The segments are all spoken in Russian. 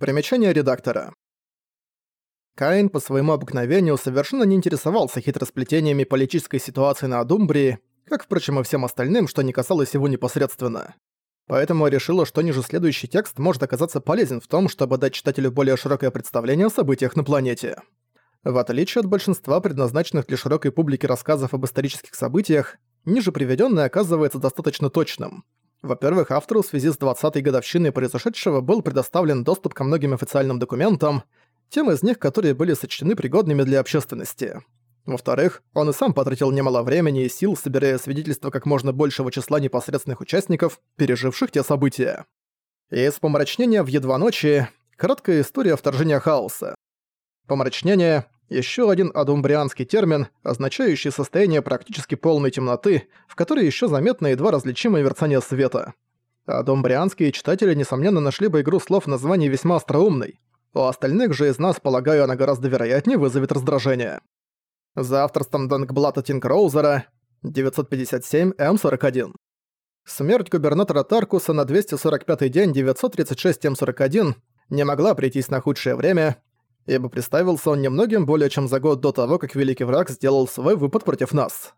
Примечание редактора. Каин по своему обыкновению совершенно не интересовался хитросплетениями политической ситуации на Адумбрии, как, впрочем, и всем остальным, что не касалось его непосредственно. Поэтому решила, что ниже следующий текст может оказаться полезен в том, чтобы дать читателю более широкое представление о событиях на планете. В отличие от большинства предназначенных для широкой публики рассказов об исторических событиях, ниже приведенное оказывается достаточно точным. Во-первых, автору в связи с 20-й годовщиной произошедшего был предоставлен доступ ко многим официальным документам, тем из них, которые были сочтены пригодными для общественности. Во-вторых, он и сам потратил немало времени и сил, собирая свидетельства как можно большего числа непосредственных участников, переживших те события. Из помрачнения в едва ночи – краткая история вторжения хаоса. Помрачнение – еще один адумбрианский термин, означающий состояние практически полной темноты, в которой еще заметно едва различимое мерцание света. Адумбрианские читатели, несомненно, нашли бы игру слов в названии весьма остроумной. У остальных же из нас, полагаю, она гораздо вероятнее вызовет раздражение. За авторством Дангблата Тинкроузера 957М41. Смерть губернатора Таркуса на 245-й день 936М41 не могла прийтись на худшее время, ибо представился он немногим более чем за год до того, как Великий Враг сделал свой выпад против нас.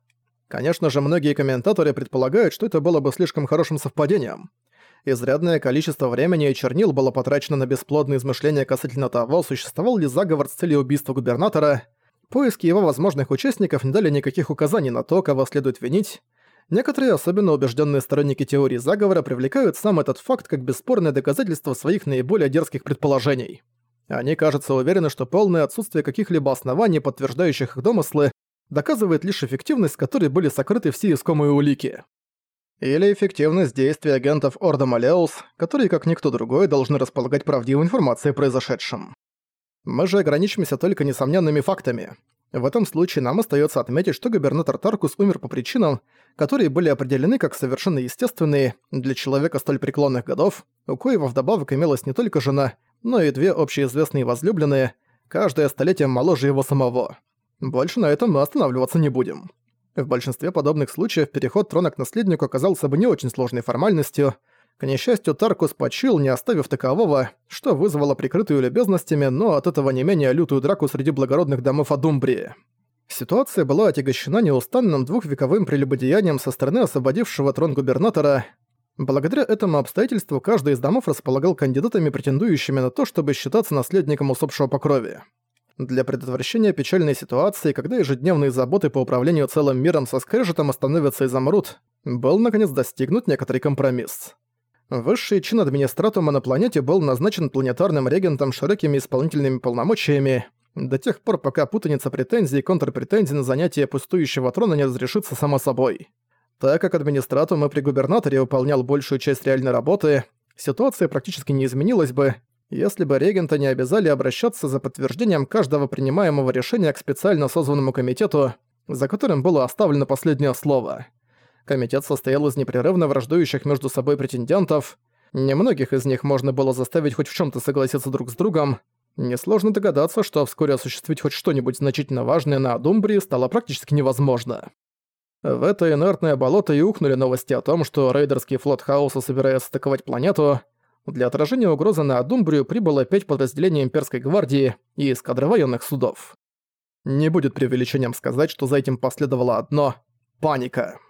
Конечно же, многие комментаторы предполагают, что это было бы слишком хорошим совпадением. Изрядное количество времени и чернил было потрачено на бесплодные измышления касательно того, существовал ли заговор с целью убийства губернатора. Поиски его возможных участников не дали никаких указаний на то, кого следует винить. Некоторые особенно убежденные сторонники теории заговора привлекают сам этот факт как бесспорное доказательство своих наиболее дерзких предположений. Они, кажется, уверены, что полное отсутствие каких-либо оснований, подтверждающих их домыслы, доказывает лишь эффективность, которой были сокрыты все искомые улики. Или эффективность действий агентов Орда Малеус, которые, как никто другой, должны располагать правдивой информацией о произошедшем. Мы же ограничимся только несомненными фактами. В этом случае нам остается отметить, что губернатор Таркус умер по причинам, которые были определены как совершенно естественные для человека столь преклонных годов, у коего вдобавок имелась не только жена, но и две общеизвестные возлюбленные, каждое столетием моложе его самого. Больше на этом мы останавливаться не будем. В большинстве подобных случаев переход трона к наследнику оказался бы не очень сложной формальностью. К несчастью, Таркус почил, не оставив такового, что вызвало прикрытую любезностями, но от этого не менее лютую драку среди благородных домов Адумбрии. Ситуация была отягощена неустанным двухвековым прелюбодеянием со стороны освободившего трон губернатора, Благодаря этому обстоятельству каждый из домов располагал кандидатами, претендующими на то, чтобы считаться наследником усопшего по крови. Для предотвращения печальной ситуации, когда ежедневные заботы по управлению целым миром со скрежетом остановятся и замрут, был наконец достигнут некоторый компромисс. Высший чин администратума на планете был назначен планетарным регентом широкими исполнительными полномочиями до тех пор, пока путаница претензий и контрпретензий на занятие пустующего трона не разрешится само собой. Так как администратум и при губернаторе выполнял большую часть реальной работы, ситуация практически не изменилась бы, если бы регента не обязали обращаться за подтверждением каждого принимаемого решения к специально созванному комитету, за которым было оставлено последнее слово. Комитет состоял из непрерывно враждующих между собой претендентов, немногих из них можно было заставить хоть в чем то согласиться друг с другом, Несложно догадаться, что вскоре осуществить хоть что-нибудь значительно важное на Адумбрии стало практически невозможно. В это инертное болото и ухнули новости о том, что рейдерский флот Хаоса собирается атаковать планету. Для отражения угрозы на Адумбрию прибыло пять подразделений Имперской гвардии и эскадры военных судов. Не будет преувеличением сказать, что за этим последовало одно — паника.